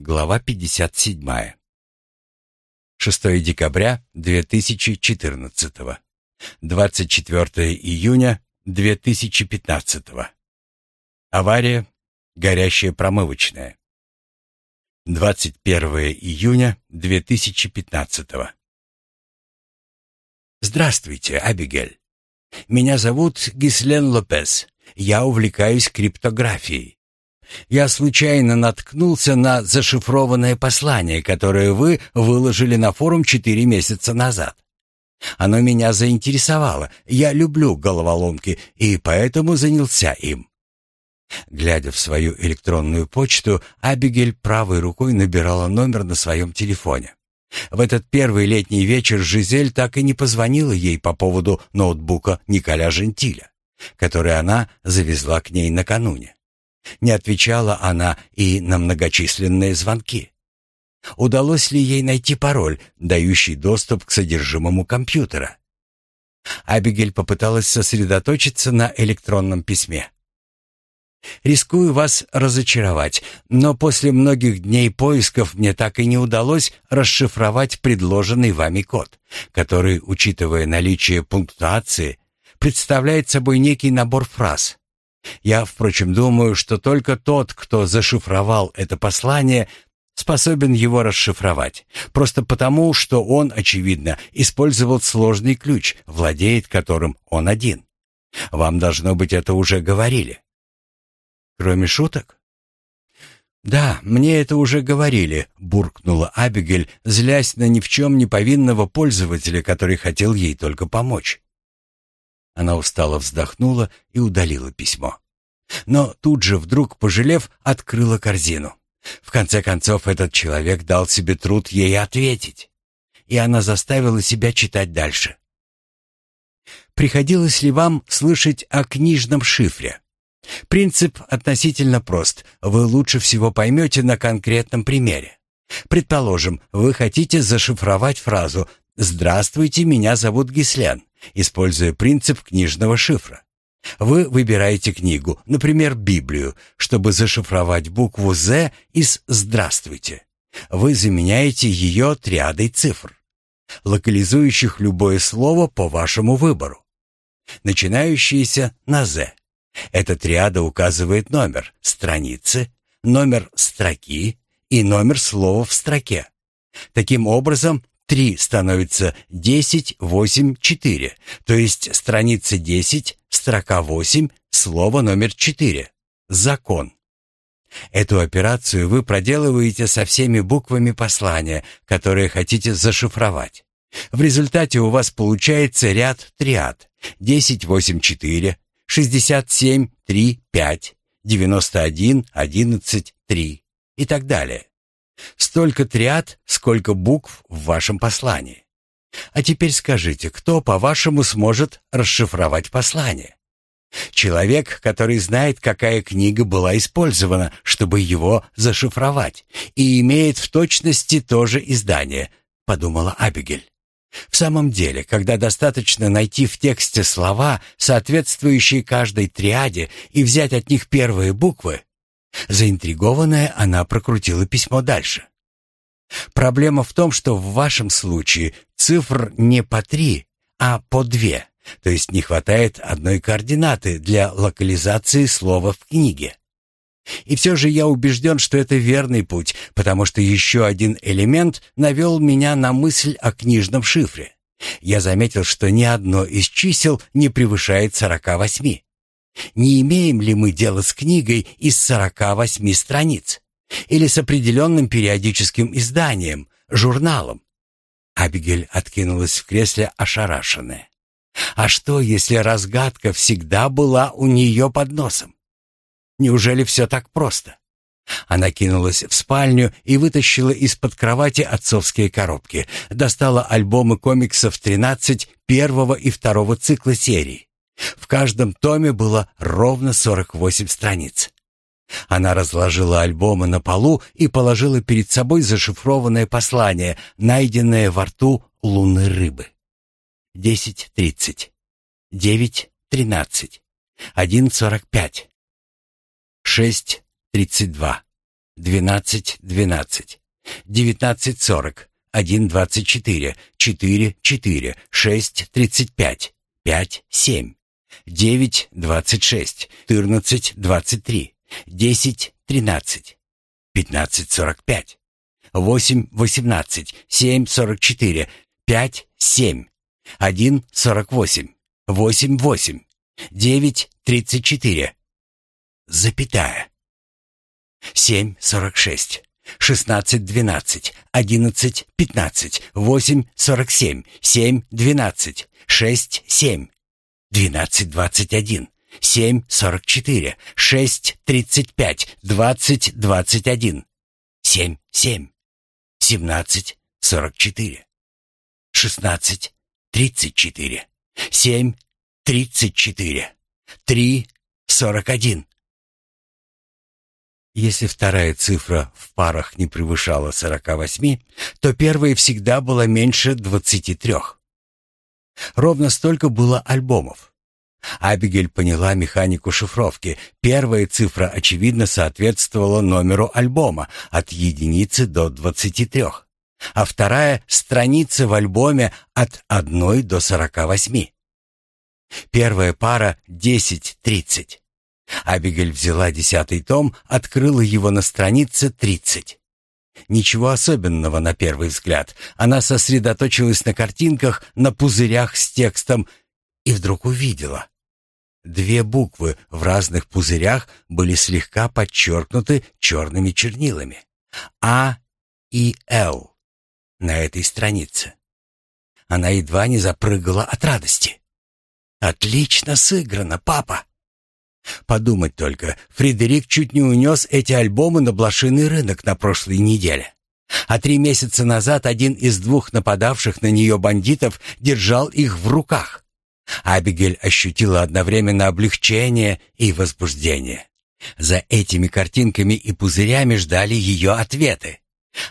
Глава 57. 6 декабря 2014. 24 июня 2015. Авария. Горящая промывочная. 21 июня 2015. Здравствуйте, Абигель. Меня зовут Гислен Лопес. Я увлекаюсь криптографией. Я случайно наткнулся на зашифрованное послание, которое вы выложили на форум четыре месяца назад. Оно меня заинтересовало. Я люблю головоломки и поэтому занялся им. Глядя в свою электронную почту, Абигель правой рукой набирала номер на своем телефоне. В этот первый летний вечер Жизель так и не позвонила ей по поводу ноутбука Николя Жентиля, который она завезла к ней накануне. Не отвечала она и на многочисленные звонки. Удалось ли ей найти пароль, дающий доступ к содержимому компьютера? Абигель попыталась сосредоточиться на электронном письме. Рискую вас разочаровать, но после многих дней поисков мне так и не удалось расшифровать предложенный вами код, который, учитывая наличие пунктуации, представляет собой некий набор фраз, я, впрочем, думаю, что только тот, кто зашифровал это послание, способен его расшифровать. Просто потому, что он, очевидно, использовал сложный ключ, владеет которым он один. Вам, должно быть, это уже говорили. Кроме шуток? «Да, мне это уже говорили», — буркнула Абигель, злясь на ни в чем не повинного пользователя, который хотел ей только помочь. Она устало вздохнула и удалила письмо. Но тут же, вдруг пожалев, открыла корзину. В конце концов, этот человек дал себе труд ей ответить. И она заставила себя читать дальше. Приходилось ли вам слышать о книжном шифре? Принцип относительно прост. Вы лучше всего поймете на конкретном примере. Предположим, вы хотите зашифровать фразу «Здравствуйте, меня зовут Гислен» используя принцип книжного шифра. Вы выбираете книгу, например, Библию, чтобы зашифровать букву «З» из «Здравствуйте». Вы заменяете ее триадой цифр, локализующих любое слово по вашему выбору, начинающиеся на «З». Эта триада указывает номер страницы, номер строки и номер слова в строке. Таким образом, 3 становится 10, 8, 4, то есть страница 10, строка 8, слово номер 4. Закон. Эту операцию вы проделываете со всеми буквами послания, которые хотите зашифровать. В результате у вас получается ряд триад 10, 8, 4, 67, 3, 5, 91, 11, 3 и так далее. Столько триад, сколько букв в вашем послании. А теперь скажите, кто, по-вашему, сможет расшифровать послание? Человек, который знает, какая книга была использована, чтобы его зашифровать, и имеет в точности то же издание, подумала Абигель. В самом деле, когда достаточно найти в тексте слова, соответствующие каждой триаде, и взять от них первые буквы, Заинтригованная, она прокрутила письмо дальше. Проблема в том, что в вашем случае цифр не по три, а по две, то есть не хватает одной координаты для локализации слова в книге. И все же я убежден, что это верный путь, потому что еще один элемент навел меня на мысль о книжном шифре. Я заметил, что ни одно из чисел не превышает сорока восьми. Не имеем ли мы дело с книгой из 48 страниц? Или с определенным периодическим изданием, журналом? Абигель откинулась в кресле ошарашенная. А что, если разгадка всегда была у нее под носом? Неужели все так просто? Она кинулась в спальню и вытащила из-под кровати отцовские коробки, достала альбомы комиксов 13 первого и второго цикла серии в каждом томе было ровно 48 страниц. Она разложила альбомы на полу и положила перед собой зашифрованное послание, найденное во рту лунной рыбы. Десять тридцать. Девять тринадцать. Один сорок пять. Шесть тридцать два. 12, 12, 19.40, 1.24, 4, 4, 6, 35, 5, 7, 9, 26, 14, 23, 10, 13, 15, 45, 8, 18, 7, 44, 5, 7, 1, 48, 8, 8, 9, 34, запятая. 7, 46, 16, 12, 11, 15, 8, 47, 7, 12, 6, 7, 12, 21, 7, 44, 6, 35, 20, 21, 7, 7, 17, 44, 16, 34, 7, 34, 3, 41. Если вторая цифра в парах не превышала 48, то первая всегда была меньше 23. Ровно столько было альбомов. Абигель поняла механику шифровки. Первая цифра, очевидно, соответствовала номеру альбома от единицы до 23, а вторая — страница в альбоме от 1 до 48. Первая пара — 10-30. Абигель взяла десятый том, открыла его на странице 30. Ничего особенного на первый взгляд. Она сосредоточилась на картинках, на пузырях с текстом и вдруг увидела. Две буквы в разных пузырях были слегка подчеркнуты черными чернилами. А и Л на этой странице. Она едва не запрыгала от радости. «Отлично сыграно, папа!» Подумать только, Фредерик чуть не унес эти альбомы на блошиный рынок на прошлой неделе. А три месяца назад один из двух нападавших на нее бандитов держал их в руках. Абигель ощутила одновременно облегчение и возбуждение. За этими картинками и пузырями ждали ее ответы.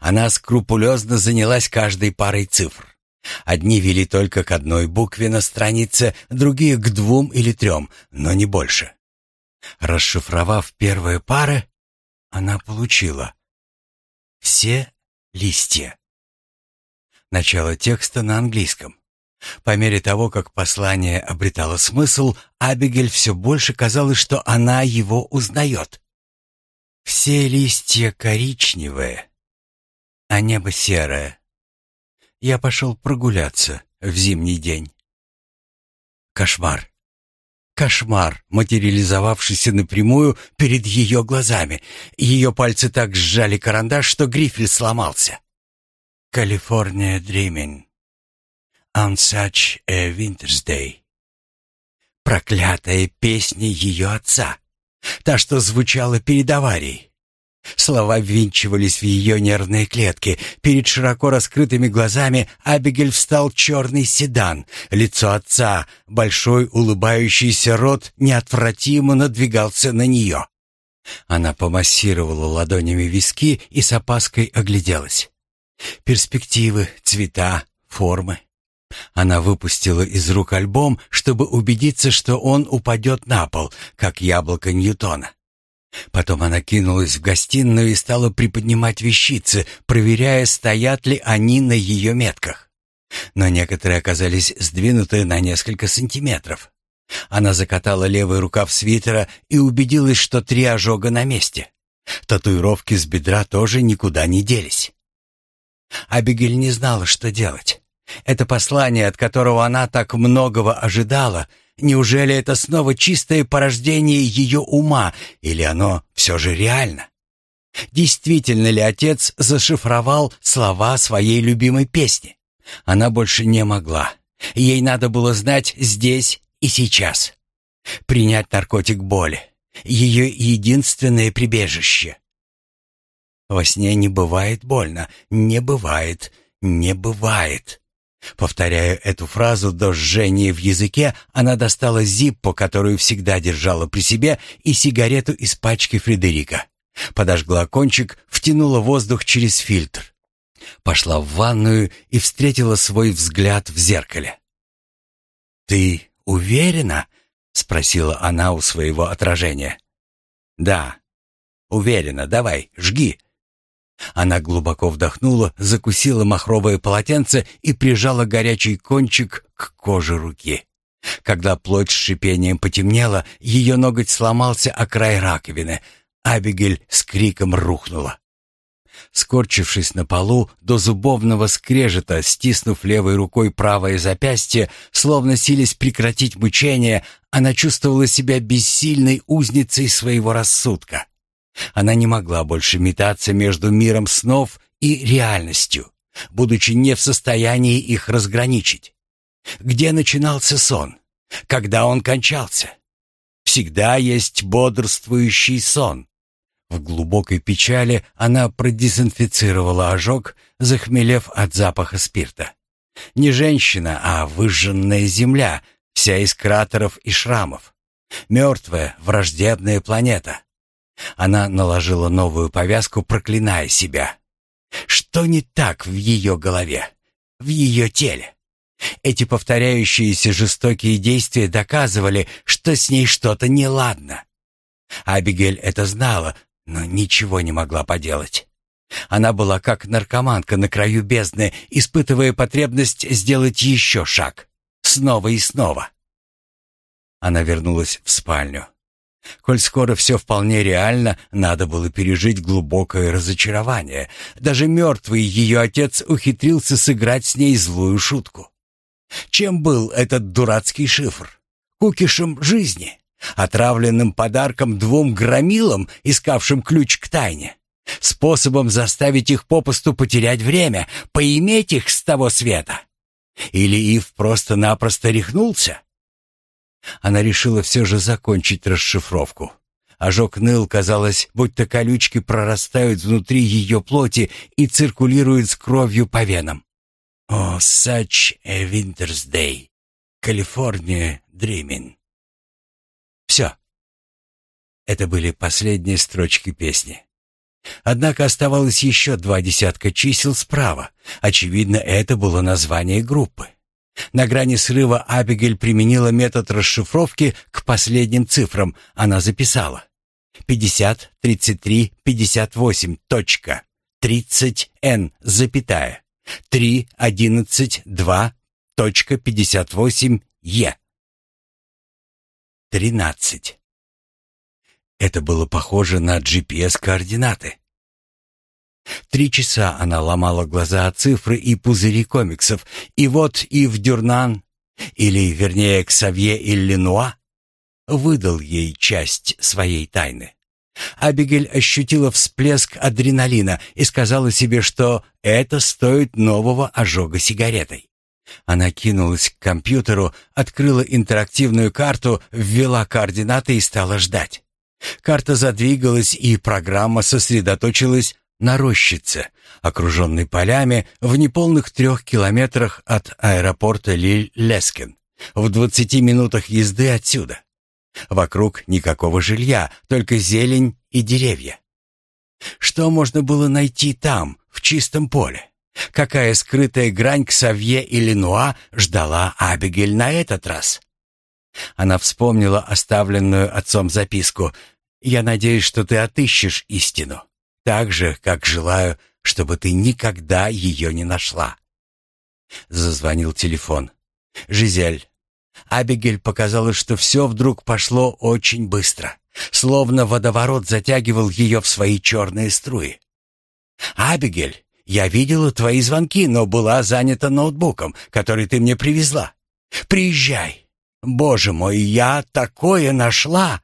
Она скрупулезно занялась каждой парой цифр. Одни вели только к одной букве на странице, другие к двум или трем, но не больше. Расшифровав первые пары, она получила все листья. Начало текста на английском. По мере того, как послание обретало смысл, Абигель все больше казалось, что она его узнает. Все листья коричневые, а небо серое. Я пошел прогуляться в зимний день. Кошмар. Кошмар, материализовавшийся напрямую перед ее глазами. Ее пальцы так сжали карандаш, что грифель сломался. «Калифорния Dreaming. On such a winter's day». Проклятая песня ее отца. Та, что звучала перед аварией. Слова ввинчивались в ее нервные клетки. Перед широко раскрытыми глазами Абигель встал черный седан. Лицо отца, большой улыбающийся рот неотвратимо надвигался на нее. Она помассировала ладонями виски и с опаской огляделась. Перспективы, цвета, формы. Она выпустила из рук альбом, чтобы убедиться, что он упадет на пол, как яблоко Ньютона. Потом она кинулась в гостиную и стала приподнимать вещицы, проверяя, стоят ли они на ее метках. Но некоторые оказались сдвинуты на несколько сантиметров. Она закатала левый рукав свитера и убедилась, что три ожога на месте. Татуировки с бедра тоже никуда не делись. Абигель не знала, что делать. Это послание, от которого она так многого ожидала, Неужели это снова чистое порождение ее ума, или оно все же реально? Действительно ли отец зашифровал слова своей любимой песни? Она больше не могла. Ей надо было знать здесь и сейчас. Принять наркотик боли. Ее единственное прибежище. Во сне не бывает больно. Не бывает. Не бывает. Повторяя эту фразу до жжения в языке, она достала зиппо, которую всегда держала при себе, и сигарету из пачки Фредерика. Подожгла кончик, втянула воздух через фильтр. Пошла в ванную и встретила свой взгляд в зеркале. «Ты уверена?» — спросила она у своего отражения. «Да, Уверенно, давай, жги». Она глубоко вдохнула, закусила махровое полотенце и прижала горячий кончик к коже руки. Когда плоть с шипением потемнела, ее ноготь сломался о край раковины. Абигель с криком рухнула. Скорчившись на полу, до зубовного скрежета, стиснув левой рукой правое запястье, словно силясь прекратить мучение, она чувствовала себя бессильной узницей своего рассудка. Она не могла больше метаться между миром снов и реальностью, будучи не в состоянии их разграничить. Где начинался сон? Когда он кончался? Всегда есть бодрствующий сон. В глубокой печали она продезинфицировала ожог, захмелев от запаха спирта. Не женщина, а выжженная земля, вся из кратеров и шрамов. Мертвая, враждебная планета. Она наложила новую повязку, проклиная себя. Что не так в ее голове, в ее теле? Эти повторяющиеся жестокие действия доказывали, что с ней что-то неладно. Абигель это знала, но ничего не могла поделать. Она была как наркоманка на краю бездны, испытывая потребность сделать еще шаг. Снова и снова. Она вернулась в спальню. Коль скоро все вполне реально, надо было пережить глубокое разочарование. Даже мертвый ее отец ухитрился сыграть с ней злую шутку. Чем был этот дурацкий шифр? Кукишем жизни? Отравленным подарком двум громилам, искавшим ключ к тайне? Способом заставить их попусту потерять время, поиметь их с того света? Или Ив просто-напросто рехнулся? Она решила все же закончить расшифровку. Ожог ныл, казалось, будто колючки прорастают внутри ее плоти и циркулируют с кровью по венам. «О, oh, such a winter's day! California dreaming!» Все. Это были последние строчки песни. Однако оставалось еще два десятка чисел справа. Очевидно, это было название группы. На грани срыва Абигель применила метод расшифровки к последним цифрам. Она записала 50, 33, 58, точка, 30, n, запятая, 3, 11, 2, точка, 58, е. 13. Это было похоже на GPS-координаты. Три часа она ломала глаза от цифры и пузыри комиксов, и вот Ив Дюрнан, или, вернее, Ксавье Иллинуа, выдал ей часть своей тайны. Абигель ощутила всплеск адреналина и сказала себе, что это стоит нового ожога сигаретой. Она кинулась к компьютеру, открыла интерактивную карту, ввела координаты и стала ждать. Карта задвигалась, и программа сосредоточилась на рощице, окруженной полями в неполных трех километрах от аэропорта Лиль-Лескин, в двадцати минутах езды отсюда. Вокруг никакого жилья, только зелень и деревья. Что можно было найти там, в чистом поле? Какая скрытая грань к Савье и Ленуа ждала Абигель на этот раз? Она вспомнила оставленную отцом записку «Я надеюсь, что ты отыщешь истину» так же, как желаю, чтобы ты никогда ее не нашла. Зазвонил телефон. «Жизель». Абигель показалось, что все вдруг пошло очень быстро, словно водоворот затягивал ее в свои черные струи. «Абигель, я видела твои звонки, но была занята ноутбуком, который ты мне привезла. Приезжай. Боже мой, я такое нашла!»